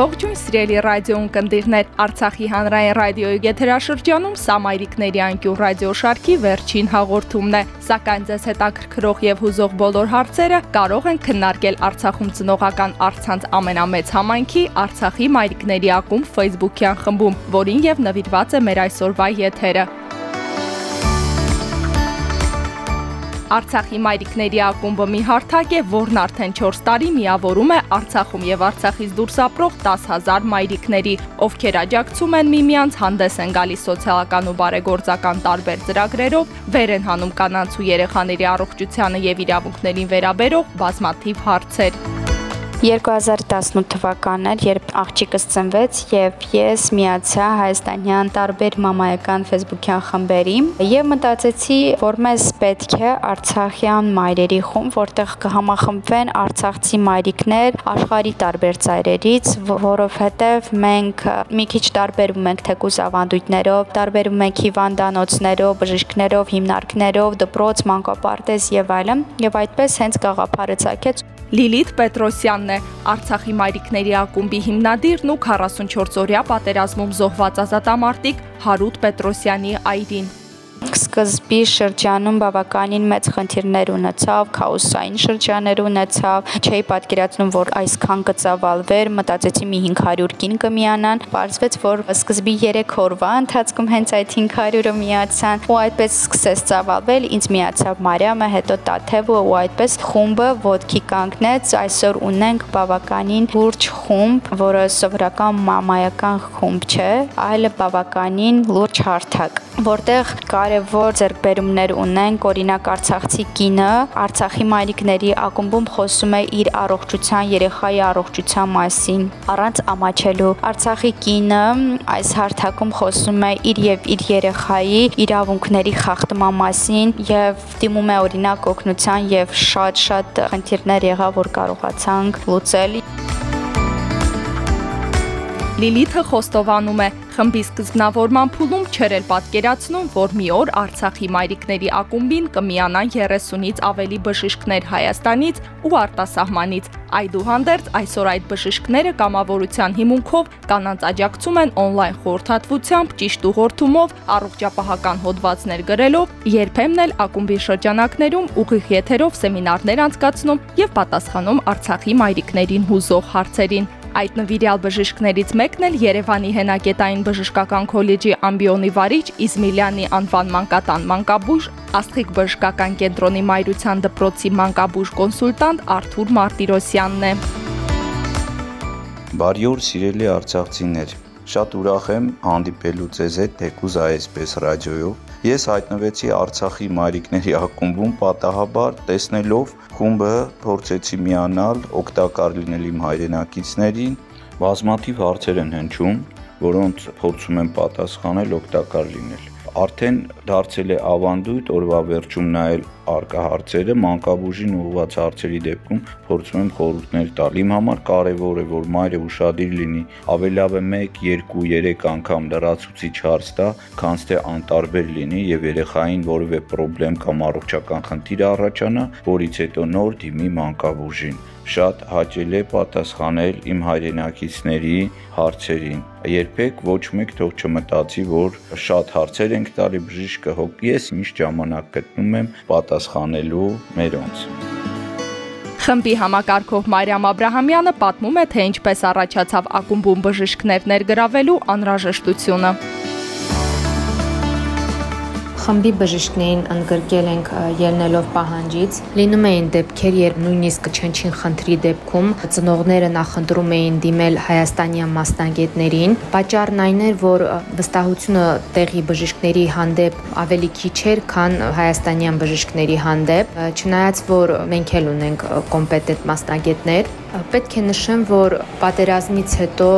Ողջույն սիրելի ռադիո ունկնդիրներ, Արցախի հանրային ռադիոյի եթերաշրջանում սա մայրիկների անկյուն ռադիոշարքի վերջին հաղորդումն է։ Սակայն ձեզ հետաքրքրող եւ հուզող բոլոր հարցերը կարող են քննարկել Արցախում ծնողական արցանց ամենամեծ համայնքի Արցախի մայրիկների ակումբ Facebook-յան խմբում, որին եւ նվիրված է մեր այսօրվա եթերը։ Արցախի մայրիկների ակումբը մի հարթակ է, որն արդեն 4 տարի միավորում է Արցախում եւ Արցախից դուրս ապրող 10000 մայրիկների, ովքեր աջակցում են միմյանց, հանդես են գալիս սոցիալական ու բարեգործական տարբեր ծրագրերով, վեր են հանում կանանց ու երեխաների առողջությանը եւ իրավունքներին վերաբերող բազմաթիվ հարցեր։ 2018 թվականն էր, երբ աղջիկս ծնվեց եւ ես միացա հայաստանյան տարբեր մամայական Facebook-յան խմբերի եւ մտածեցի, որ մեզ պետք է Արցախյան մայրերի խումբ, որտեղ կհամախմբվեն արցախցի մայրիկներ աշխարհի տարբեր ծայրերից, որովհետեւ մենք մի քիչ տարբերվում ենք թեկուզ ավանդույթներով, տարբերվում ենք հիվանդանոցներով, բժիշկներով, հիմնարկներով, դպրոց, մանկապարտեզ եւ այլն, եւ այդպես հենց գաղափարը ցակեց Լիլիթ Պետրոսյանն է, Արցախի մայրիկների ակումբի հիմնադիրն ու 44 օրյա պատերազմում զոհված ազատամարտիկ Հարութ Պետրոսյանի այրին սկզբի շրջանում բավականին մեծ խնդիրներ ունեցավ, քաոսային շրջաններ ունեցավ, չէի պատկերացնում, որ այսքան կծավալվեր, մտածեցի մի 500 կին կմիանան, բարձվեց, որ սկզբի 3 օրվա ընթացքում հենց այդ 500-ը միացան, ու այդպես սկսեց ծավալվել, ինձ միացավ Մարիամը, հետո Տաթևը ու այդպես խումբը ոդքի կանգնեց, այսօր ունենք բավականին լուրջ խումբ, որը սովորական մամայական խումբ չէ, այլ բավականին լուրջ հարթակ, որտեղ կարևոր որ ձեռքբերումներ ունենք, օրինակ Արցախցի կինը Արցախի մայրիկների ակումբում խոսում է իր առողջության, երեխայի առողջության մասին, առանց ամաչելու։ Արցախի կինը այս հարթակում խոսում է իր եւ իր երեխայի իրավունքների խախտման մասին եւ դիմում է օրինակ օգնության եւ շատ-շատ խնդիրներ եղավ, որ կարողացանք լուծել։ Լիլիթը խոստովանում է, խմբի սկզբնավորման փուլում չեր էլ պատկերացնում, որ մի օր Արցախի մայրիկների ակումբին կմիանան 30-ից ավելի բժիշկներ Հայաստանից ու արտասահմանից։ Այդուհանդերձ այսօր այդ բժիշկները կամավորության հիմունքով կանանց աջակցում են on-line խորհրդատվությամբ, ճիշտ ուղղորդումով, առողջապահական հոդվածներ գրելով, երբեմն էլ ակումբի շրջանակներում ուղիղ եթերով սեմինարներ անցկացնում եւ պատասխանում Արցախի մայրիկներին հուզող հարցերին։ Այդ նվիրյալ բժիշկներից մեկն էլ Երևանի հենակետային բժշկական քոլեջի ամբիոնի վարիչ Իզմիլյանի անվան մանկատան մանկաբույժ Աստղիկ բժշկական կենտրոնի մայրության դպրոցի մանկաբույժ կոնսուլտանտ Արթուր Մարտիրոսյանն է։ Բարի օր, սիրելի արցախցիներ։ Շատ ուրախ եմ հանդիպելու ձեզ հետ Թեկուզ այսպես ռադիոյով։ Ես հայտնվեցի Արցախի մայրիկների ակումբում պատահաբար տեսնելով խումբը փորձեցի միանալ, օգտակար լինել իմ հայրենակիցներին։ Բազմաթիվ հարցեր են հնչում, որոնց փորձում եմ պատասխանել, օգտակար լինել արդեն դարձել է ավանդույթ օրվա վերջում նայել արկա հարցերը մանկաբուժին ուղղված հարցերի դեպքում փորձում եմ խորհուրդներ տալ։ Իմ համար կարևոր է, որ մայրը ուշադիր լինի, ավելի լավ է 1, 2, 3 անգամ լրացուցիչ հարց տա, քան թե անտարբեր լինի եւ երեխային որևէ խնդրեմ կամ առողջական խնդիր առաջանա, որից հետո նոր դիմի մանկաբուժին շատ հաճելի է պատասխանել իմ հայրենակիցների հարցերին։ Երբեք ոչ մեկ թող չմտածի, որ շատ հարցեր ենք տալի բժիշկը հոգ։ Ես միշտ ժամանակ գտնում եմ պատասխանելու մերոնց։ Խմբի համակարգող Մարիամ Աբ รา համյանը պատմում է, թե ինչպես առաջացավ ակումբում բժիշկներ ներգրավելու անհրաժեշտությունը խմբի բժիշկներին ընդգրկել ենք ելնելով պահանջից։ Լինում էին դեպքեր, երբ նույնիսկ չնչին խնդրի դեպքում ծնողները նախընտրում էին դիմել հայաստանյան մասնագետներին։ Պատճառն այն էր, որ վստահությունը տեղի բժիշկների հանդեպ ավելի քիչ էր, քան հայաստանյան բժիշկների հանդեպ, չնայած որ մենք էլ ունենք կոմպետենտ մասնագետներ, Պետք է նշեմ, որ պատերազմից հետո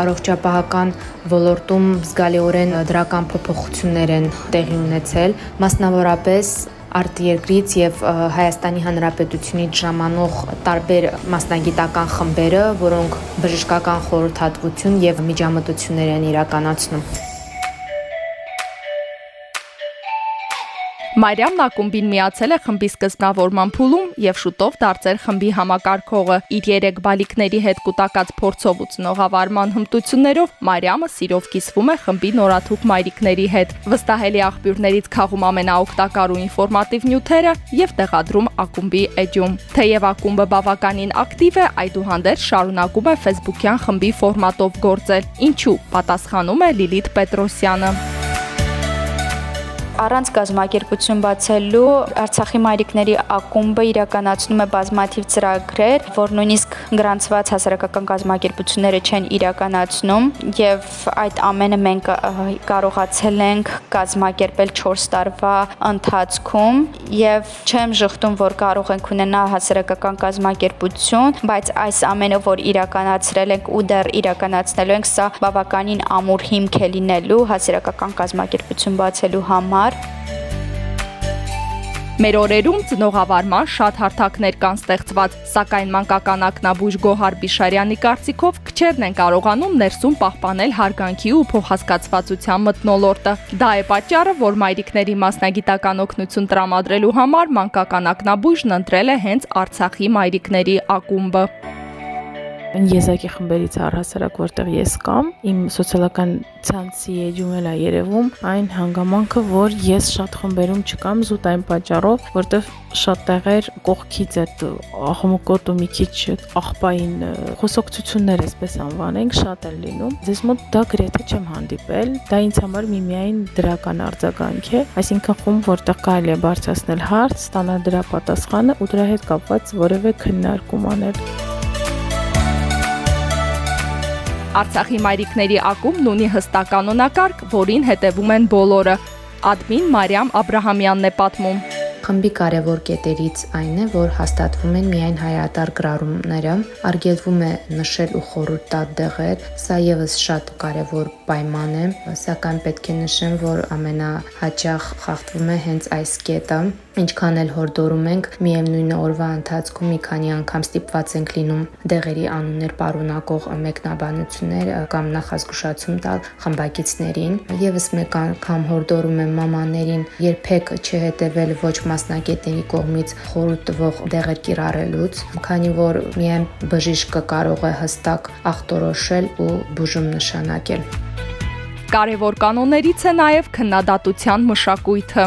առողջապահական ոլորտում զգալիորեն դրական փոփոխություններ են տեղի ունեցել, մասնավորապես արտերկրից եւ Հայաստանի Հանրապետությունից ժամանող տարբեր մասնագիտական խմբերը, որոնք բժշկական խորհրդատվություն եւ միջամտություններ են իրականացնում։ Մարիամն ակումբին միացել է խմբի սկզբնավորման փուլում եւ շուտով դարձել խմբի համակարգողը։ Իր երեք բալիկների հետ կൂട്ടակած փորձով ու ծնողավարման հմտություններով Մարիամը սիրով կիսվում է խմբի նորաթուխ մայրիկների հետ։ Վստահելի աղբյուրներից քաղում ամենաօգտակար ու ինֆորմատիվ նյութերը եւ տեղադրում ակումբի էջում։ Թեև ակումբը բավականին ակտիվ է, այդուհանդերձ շարունակում է Facebook-յան խմբի ֆորմատով գործել։ Ինչու՞, պատասխանում է Լիլիթ Պետրոսյանը Առանց գազམ་ակերպություն բացելու Արցախի մայրիկների ակումբը իրականացնում է բազմաթիվ ծրագրեր, որ նույնիսկ գրանցված հասարակական գազམ་ակերպությունները չեն իրականացնում, եւ այդ ամենը մենք կարողացել ենք գազམ་ակերպել 4 տարվա ընթացքում եւ չեմ շղթում, որ կարող ենք ունենալ հասարակական գազམ་ակերպություն, բայց այս ամենը, որ իրականացրել ենք ու դեռ իրականացնելու ենք, սա բավականին ամուր հիմք է լինելու հասարակական գազམ་ակերպություն բացելու համար համար։ Մեր օրերում ծնողավարման շատ հարթակներ կան ստեղծված, սակայն մանկական ակնաբույժ Գոհար Բիշարյանի կարծիքով քչերն են կարողանում ներսում պահպանել հարգանքի ու փոխհասկացվածության մտնոլորտը։ Դա է պատճառը, որ մայրիկների մասնագիտական օգնություն տրամադրելու համար մանկական ակնաբույժն ընտրել է հենց Արցախի մայրիկների ակումբը եզակի խմբերից առհասարակ որտեղ ես կամ իմ սոցիալական ցանցի էջում էլ է երևում այն հանգամանքը որ ես շատ խմբերում չկամ զուտ այն պատճառով որտեղ շատ տեղեր կողքից այդ աղմուկոտ ու մի քիչ աղբային խոսակցություններ այսպես անվանենք շատ են լինում ձեզ մոտ դա գրեթե չեմ հանդիպել դա ինձ համար միմիայն դրական արձագանք է այսինքն խումբ որտեղ կարելի է բարձրացնել հարց ստանալ դրա պատասխանը ու դրա հետ կապված որևէ քննարկում անել Արցախի մայրիկների ակումբն ունի հստակ կանոնակարգ, որին հետևում են բոլորը։ Ադմին Մարիամ Աբ รา համյանն է պատմում։ Խմբի կարևոր կետերից այն է, որ հաստատվում են միայն հայատար գրառումները, արգելվում է նշել ու խորհուրդ տալ դեղեր, սա եւս շատ կարևոր պայման է, սակայն պետք է նշեմ, որ ամենահաճախ խախտվում է հենց այս կետը, ինչքան էլ հորդորում ենք, միևնույն օրվա ընթացքում մի քանի անգամ ստիպված ենք լինում դեղերի անուններ պարունակող մեկնաբանություններ կամ նախազգուշացում տալ խմբակիցներին։ Եվս մեկ անգամ հորդորում եմ մամաներին երբեք չհետևել ոչ մասնակետների կողմից խորհուրդ տվող դեղեր կիրառելուց, քանի որ միայն բժիշկը կարող է հստակ ախտորոշել ու բուժում նշանակել։ Կարևոր կանոններից է նաև քննադատության մշակույթը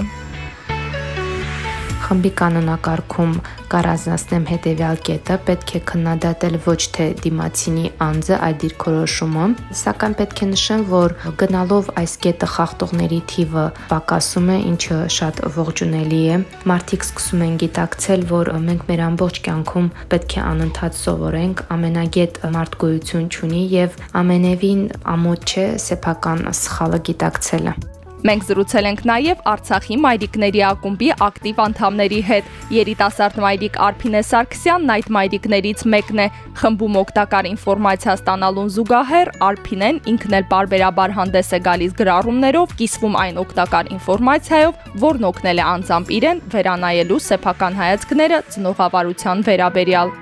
խմբի կանոնակարգում կառանձնացնեմ հետևյալ կետը, պետք է քննադատել ոչ թե դիմացինի անձը, այլ դիրքորոշումը, սակայն պետք է նշեմ, որ գնալով այս կետը խախտողների թիվը պակասում է, ինչը շատ ողջունելի է։ Մարդիկ սկսում են գիտակցել, որ մենք մեր ամբողջ կյանքում պետք է անընդհատ սովորենք, ամենագետ մարդ գոյություն ունի եւ ամենևին ամոթ չէ սեփական սխալը գիտակցելը։ Մենք զրուցել ենք նաև Արցախի մայրիկների ակումբի ակտիվ անդամների հետ։ Երիտասարդ մայրիկ Արփինե Սարգսյանն այդ մայրիկներից մեկն է։ Խմբում օգտակար ինֆորմացիա ստանալուն զուգահեռ Արփինեն ինքն էլ բարբերաբար հանդես է գալիս գրառումներով, կիսվում այն օգտակար ինֆորմացիայով, որն օգնել է անձամբ իրեն վերանայելու սեփական հայացքները ծնողավարության վերաբերյալ։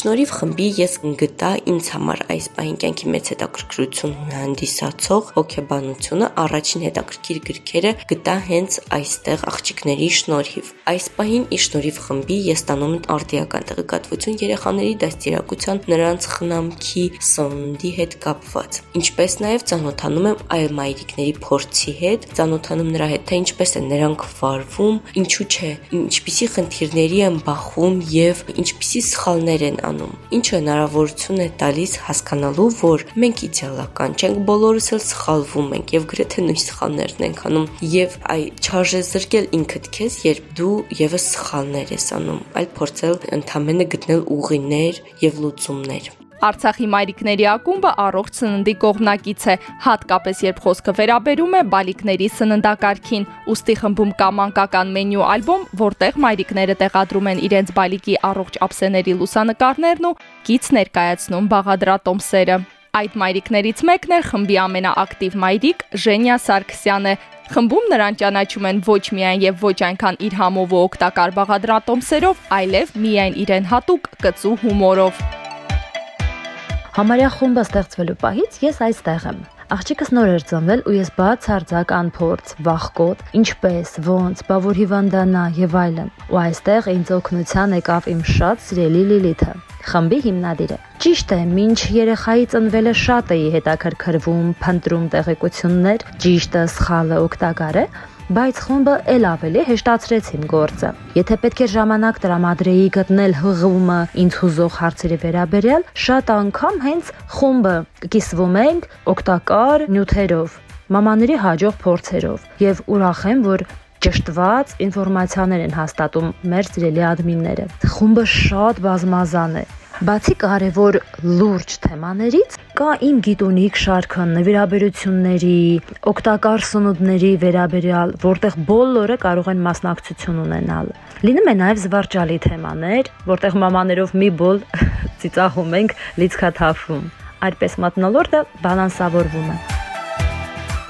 Շնորհիվ խմբի ես գտա ինձ համար այս պահին կյանքի մեծ հետաքրքրություն հանդիսացող հոգեբանությունը առաջին հետաքրքիր գրքերը գտա հենց այստեղ աղջիկների շնորհիվ։ Այս պահին ի շնորհիվ խմբի ես ստանում եմ արտիական տեղեկատվություն երեխաների դաստիարակության նրանց խնամքի սննդի հետ կապված։ Ինչպես նաև ծանոթանում եմ այլ մայրիկների փորձի հետ, ծանոթանում նրա հետ, թե ինչպես են նրանք վարվում, ինչու չէ, ինչպիսի խնդիրների են բախվում եւ ինչպիսի սխալներ են անում, ինչը հնարավորություն է տալիս հասկանալու, որ մենք իդեալական չենք, բոլորս էլ սխալվում ենք եւ գրեթե նույն սխալներն ենք անում եւ այ չարժե զրկել ինքդ քեզ, երբ դու եւս սխալներ ես անում, այլ փորձել ընդամենը գտնել ուղիներ եւ լուծումներ։ Արցախի մայրիկների ակումբը առողջ սննդի կողմնակից է, հատկապես երբ խոսքը վերաբերում է բալիկների սննդակարգին։ Ոստի խմբում կա մանկական մենյու ալբոմ, որտեղ մայրիկները տեղադրում են իրենց բալիկի առողջ ափսեների լուսանկարներն ու գից ներկայացնում բաղադրատոմսերը։ Այդ մայրիկներից մեկն էր խմբի ամենաակտիվ մայրիկ Ժենյա Սարգսյանը։ Խմբում նրան ճանաչում են ոչ միայն եւ ոչ այնքան իր համով ու օգտակար բաղադրատոմսերով, այլև միայն իրեն հատուկ կծու հումորով։ Համարյա խումբը ստեղծվելու պահից ես այստեղ եմ։ Աղջիկս նոր էր ծնվել ու ես բաց հարձակ անփորձ, վախկոտ, ինչպես, ոնց, բա որ հիվանդանա եւ այլն։ Ու այստեղ ինձ օգնության եկավ իմ շատ սիրելի Լիլիթը խմբի հիմնադիրը։ Ճիշտ է, ինչ երեխայի ծնվելը շատ էի հետաքրքրվում, փնտրում տեղեկություններ, ճիշտը, սխալը, օգտակարը, բայց խումբը ել ավելի հեշտացրեց իմ գործը։ Եթե պետք է ժամանակ տրամադրեի գտնել հղումը ինձ հուզող հարցերի վերաբերյալ, շատ անգամ հենց խումբը կիսվում ենք օգտակար նյութերով, մամաների հաջող փորձերով եւ ուրախ եմ, որ ճշտված ինֆորմացիաներ են հաստատում մեր սիրելի ադմինները։ Խումբը շատ բազմազան է Բացի կարևոր լուրջ թեմաներից կա իմ գիտունիք շարքը նվիրաբերությունների, օգտակար սնունդների վերաբերյալ, որտեղ բոլորը կարող են մասնակցություն ունենալ։ Լինում է նաև զվարճալի թեմաներ, որտեղ մամաներով մի բոլ ծիծաղում ենք, լիցքաթափում։ Այդպես մտնոլորտը բալանսավորվում է։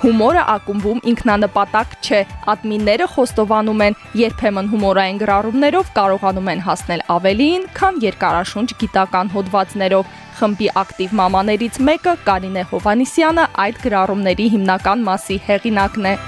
Հումորը ակումբում ինքնանպատակ չէ։ Ադմինները խոստովանում են, երբեմն հումորային գրառումներով կարողանում են հասնել ավելիին, քան երկարաշունչ գիտական հոդվածներով։ Խմբի ակտիվ մամաներից մեկը Կարինե Հովանիսյանը այդ գրառումների հիմնական մասի հեղինակն է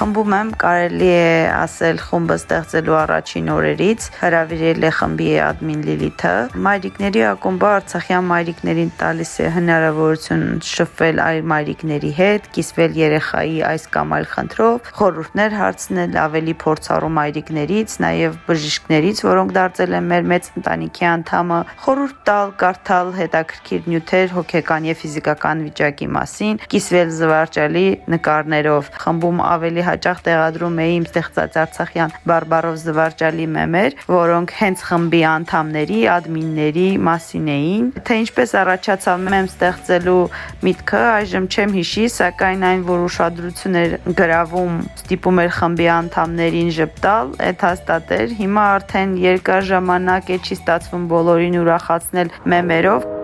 խմբում եմ, կարելի է ասել խումբը ստեղծելու առաջին օրերից հրավիրել է խմբի admin Լիլիթը։ Մայրիկների ակումբը Արցախյան մայրիկներին տալիս է հնարավորություն շփվել այլ մայրիկների հետ, կիսվել երեխայի այս կամ այլ խնդրով, խորհուրդներ հարցնել ավելի փորձառու մայրիկներից, նաև բժիշկներից, որոնք դարձել են մեր մեծ ընտանիքի անդամը, խորհուրդ տալ, կարդալ հետաքրքիր նյութեր հոգեկան եւ ֆիզիկական վիճակի մասին, կիսվել զվարճալի նկարներով։ Խմբում ավելի հաճախ տեղադրում էի իմ ստեղծած Արցախյան բարբարով զվարճալի մեմեր, որոնք հենց խմբի անդամների, ադմինների մասին էին։ Թե ինչպես առաջացավ մեմ ստեղծելու միտքը, այժմ չեմ հիշի, սակայն այն, որ ուշադրություն էր գրավում, ստիպում էր խմբի անդամներին ճպտալ, այդ հաստատ էր։ Հիմա արդեն երկար ժամանակ է չի ստացվում բոլորին ուրախացնել մեմերով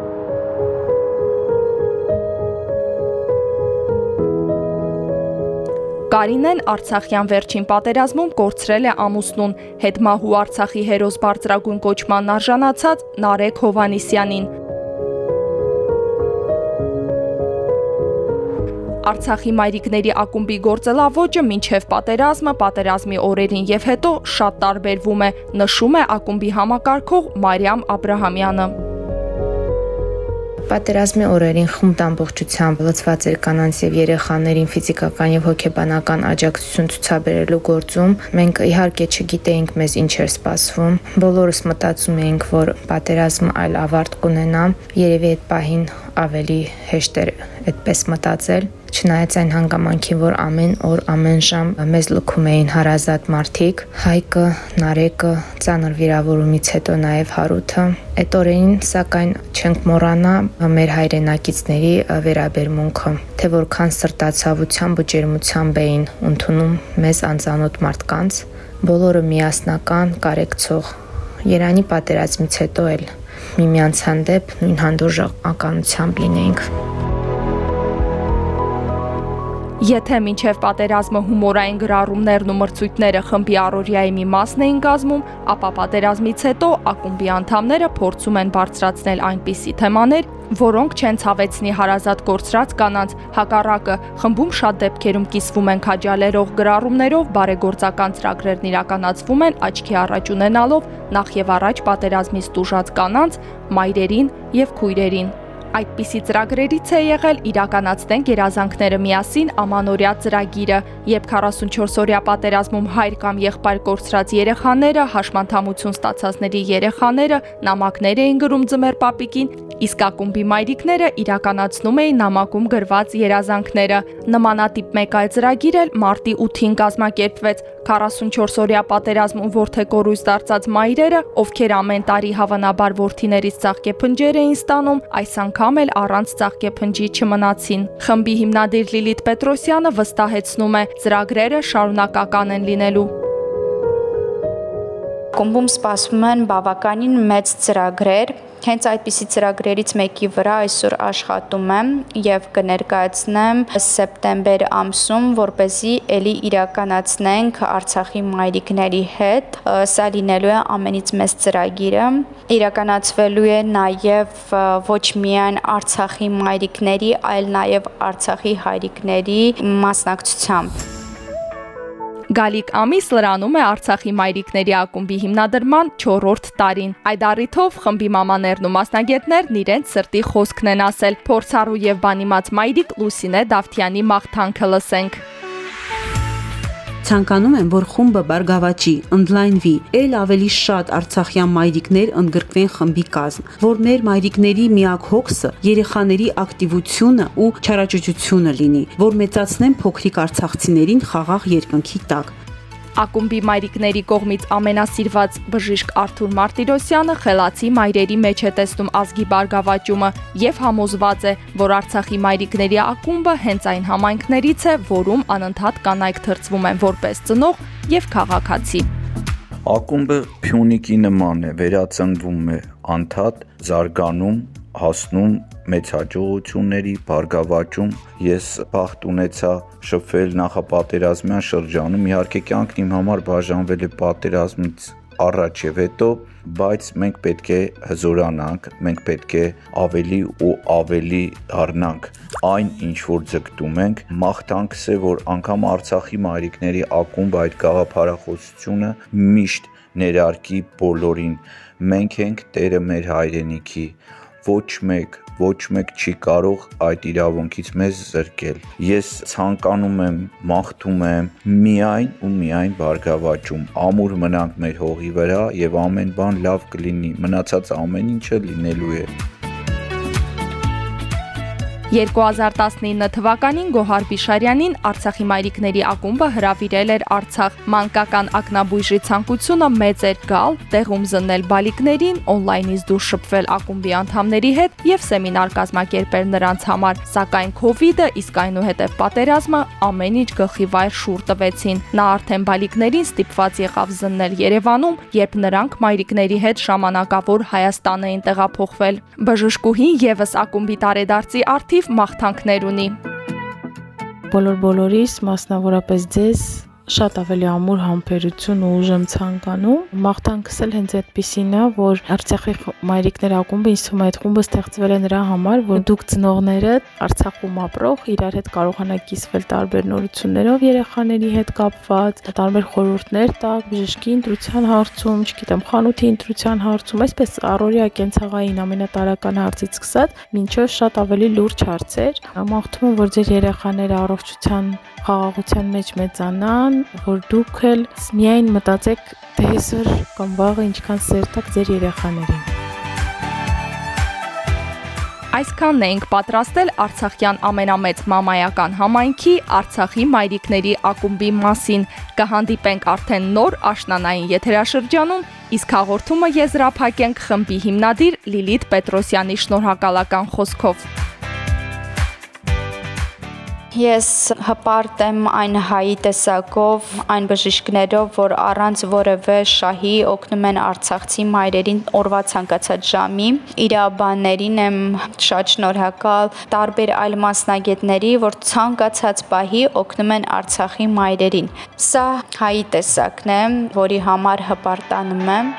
Կարինեն Արցախյան վերջին պատերազմում կորցրել է ամուսնուն, հետմահու Արցախի հերոս բարձրագույն կոչման արժանացած Նարեկ Հովանիսյանին։ Արցախի մայրիկների ակումբի գործելավոճը մինչև պատերազմը, պատերազմի օրերին եւ հետո շատ տարբերվում է, նշում է ակումբի համակարգող Մարիամ Աբ รา համյանը։ Պատերազմի օրերին խումբ ամբողջությամբ լծված էր կանանց եւ երեխաներին ֆիզիկական եւ հոգեբանական աջակցություն ցուցաբերելու գործում։ Մենք իհարկե չգիտեինք մեզ ինչ էր սպասվում։ Բոլորս մտածում էինք, որ պատերազմը այլ ավարտ կունենա։ Երևի այդ պահին ավելի հեշտ էր այդպես մտածել չնայած այն հանգամանքին, որ ամեն օր, ամեն ժամ մեզ լքում էին հարազատ մարդիկ, Հայկը, Նարեկը, ծանր վիրավորումից հետո նաև Հարութը։ Այդ օրերին սակայն չենք մոռանա մեր հայրենակիցների վերաբերմունքը, թե որքան սրտացավությամբ ու ջերմությամբ էին ընդունում մեզ անծանոթ մարդկանց, բոլորը միասնական, կարեկցող։ Երանի պատերազմից հետո էլ միմյանց հանդեպ նույն հանդուրժականությամբ լինեինք։ Եթե մինչև պատերազմը հումորային գրառումներն ու մրցույթները խմբի առօրյայի մի մասն էին կազմում, ապա պատերազմից հետո ակումբի անդամները փորձում են բարձրացնել այնպիսի թեմաներ, որոնք չեն ցավեցնի հարազատ կորցրած կանանց հակառակը. Խմբում շատ դեպքերում կիսվում են քաջալերող գրառումներով բարեգործական ծրագրերն իրականացվում են աչքի առաջ ունենալով նախ եւ առաջ պատերազմից տուժած կանանց, մայրերին եւ քույրերին Այդպիսի ծրագրերից է եղել իրականացնենք երազանքները միասին ամանորյա ծրագիրը, երբ 44-օրյա պատերազմում հայր կամ եղբայր կորցրած երեխաները, հաշմանդամություն ստացածների երեխաները նամակներ էին գրում ձմեր պապիկին, իսկ ակումբի մայրիկները իրականացնում էին նամակում գրված երազանքները։ Նմանատիպ մեկ այլ ծրագիր էլ մարտի 8-ին կազմակերպվեց 44-օրյա պատերազմում ворթե կորույզ դարձած մայրերը, ովքեր ամեն տարի հավանաբար ворթիներից ծաղկեփնջեր էին ստանում, այս անգամ էլ առանց ծաղկեփնջի չմնացին։ Խմբի հիմնադիր Լիլիթ Պետրոսյանը վստահեցնում է, ծրագրերը շարունակական են լինելու կոմբում սպասվում են բավականին մեծ ծրագրեր, Հենց այդպիսի ծրագրերից մեկի վրա այսօր աշխատում եմ եւ կներկայացնեմ սեպտեմբեր ամսում, որ เป զի ելի իրականացնենք Արցախի մայրիկների հետ։ Սա լինելու է ամենից մեծ ծրագիրը։ Իրականացվելու է նաեւ ոչ միայն Արցախի մայրիկների, այլ նաեւ Արցախի հայրիկների մասնակցությամբ։ Գալիք ամիս լրանում է Արցախի մայրիկների ակումբի հիմնադրման 4-րդ տարին։ Այդ առիթով խմբի մամաներն ու մասնագետներն իրենց սրտի խոսքն են ասել։ Փորձառու եւ բանիմաց մայրիկ Լուսինե Դավթյանի մաղթանքը լսենք ցանկանում եմ, որ խումբը բարգավաճի, ընդլայնվի, ել ավելի շատ արցախյան մայրիկներ ընդգրկվեն խմբի կազմ, որ մեր մայրիկների միակ հոգսը երեխաների ակտիվությունը ու չարաճճությունը լինի, որ մեծացնեն փոքրիկ արցախցիներին խաղաղ երկնքի տակ, Ակումբի մայրիկների կողմից ամենասիրված բժիշկ Արթուր Մարտիրոսյանը խելացի մայրերի մեջ է տեսնում ազգի բարգավաճումը եւ համոզված է, որ Արցախի մայրիկների ակումբը հենց այն համայնքներից է, որում անընդհատ կանայք թրծվում են որպես ծնող եւ քաղաքացի։ Ակումբը Փյունիկի նման է, վերածնվում է, անդադ զարգանում, հասնում մեծ հաջողությունների բարգավաճում ես բախտ ունեցա շփվել նախապատերազմյան շրջանում իհարկե կյանքն իմ համար բաժանվել է պատերազմից առաջ եւ հետո բայց մենք պետք է հզորանանք մենք պետք է ավելի ու ավելի դառնանք այն ինչ որ ձգտում ենք մաղթանքս է որ անգամ Արցախի մայրիկների ակումբ այդ գաղափարախոսությունը միշտ ներարկի բոլորին մենք ենք տերը մեր հայրենիքի ոչ մեկ ոչ մեկ չի կարող այդ իրավունքից մեզ զրկել։ Ես ցանկանում եմ, մաղթում եմ միայն ու միայն բարգավաճում։ Ամուր մնանք մեր հողի վրա եւ ամեն բան լավ կլինի։ Մնացած ամեն ինչը լինելու է։ 2019 թվականին Գոհար Բիշարյանին Արցախի մայրիկների ակումբը հրավիրել էր Արցախ։ Մանկական ակնաբույժի ցանկությունը մեծ էր գալ, տեղում զննել բալիկներին, on-line-ից դուրս շփվել ակումբի անդամների հետ եւ սեմինար կազմակերպել նրանց համար, սակայն իդը, իսկ այնուհետև պատերազմը ամեն ինչ գլխի վայր շուռ տվեցին։ Նա արդեն բալիկներին ստիպված եղավ զննել Երևանում, երբ նրանք մայրիկների հետ ժամանակավոր Հայաստան էին տեղափոխվել։ Բժշկուհին եւս ակումբի տարեդարձի արդի բազմաթիվ մաղթանքներ ունի։ Բոլոր բոլորիս, մասնավորապես ձեզ շատ ավելի ամուր համբերություն ու ուժ եմ ցանկանում։ Մաղթանքս էլ հենց այդպեսին է, որ Արցախի մայրիկներ ակումբը ինձ թվում է այդ խումբը ստեղծվել է նրա համար, որ դուք ծնողները Արցախում ապրող իրար հետ կարողանաք կիսվել տարբեր նորություններով երեխաների հետ կապված, տարբեր խորհուրդներ տակ, բժշկի ընտրության հարցում, չգիտեմ, խանութի ընտրության հարցում, այսպես առօրյա կենցաղային ամենատարական հարցից սկսած, մինչև շատ ավելի լուրջ հարցեր։ Մաղթում եմ, որ ձեր երեխաները առողջության խաղաղության մեջ մեծանան, որ դուք էլ միայն մտածեք թե այսօր կամ վաղը ինչքան սեր տակ ձեր երեխաներին։ Այսքանն էինք պատրաստել Արցախյան ամենամեծ մամայական համայնքի Արցախի մայրիկների ակումբի մասին։ Կհանդիպենք արդեն նոր աշնանային եթերաշրջանում, իսկ հաղորդումը եզրափակենք խմբի հիմնադիր Լիլիթ Պետրոսյանի շնորհակալական խոսքով։ Ես հպարտ եմ այն հայի տեսակով, այն բժիշկներով, որ առանց որևէ շահի օգնում են Արցախցի մայրերին օրվա ցանկացած ժամի։ Իրաբաններին եմ շատ շնորհակալ, տարբեր այլ մասնագետների, որ ցանկացած պահի օգնում են Արցախի մայրերին։ Սա հայի տեսակն է, որի համար հպարտանում եմ։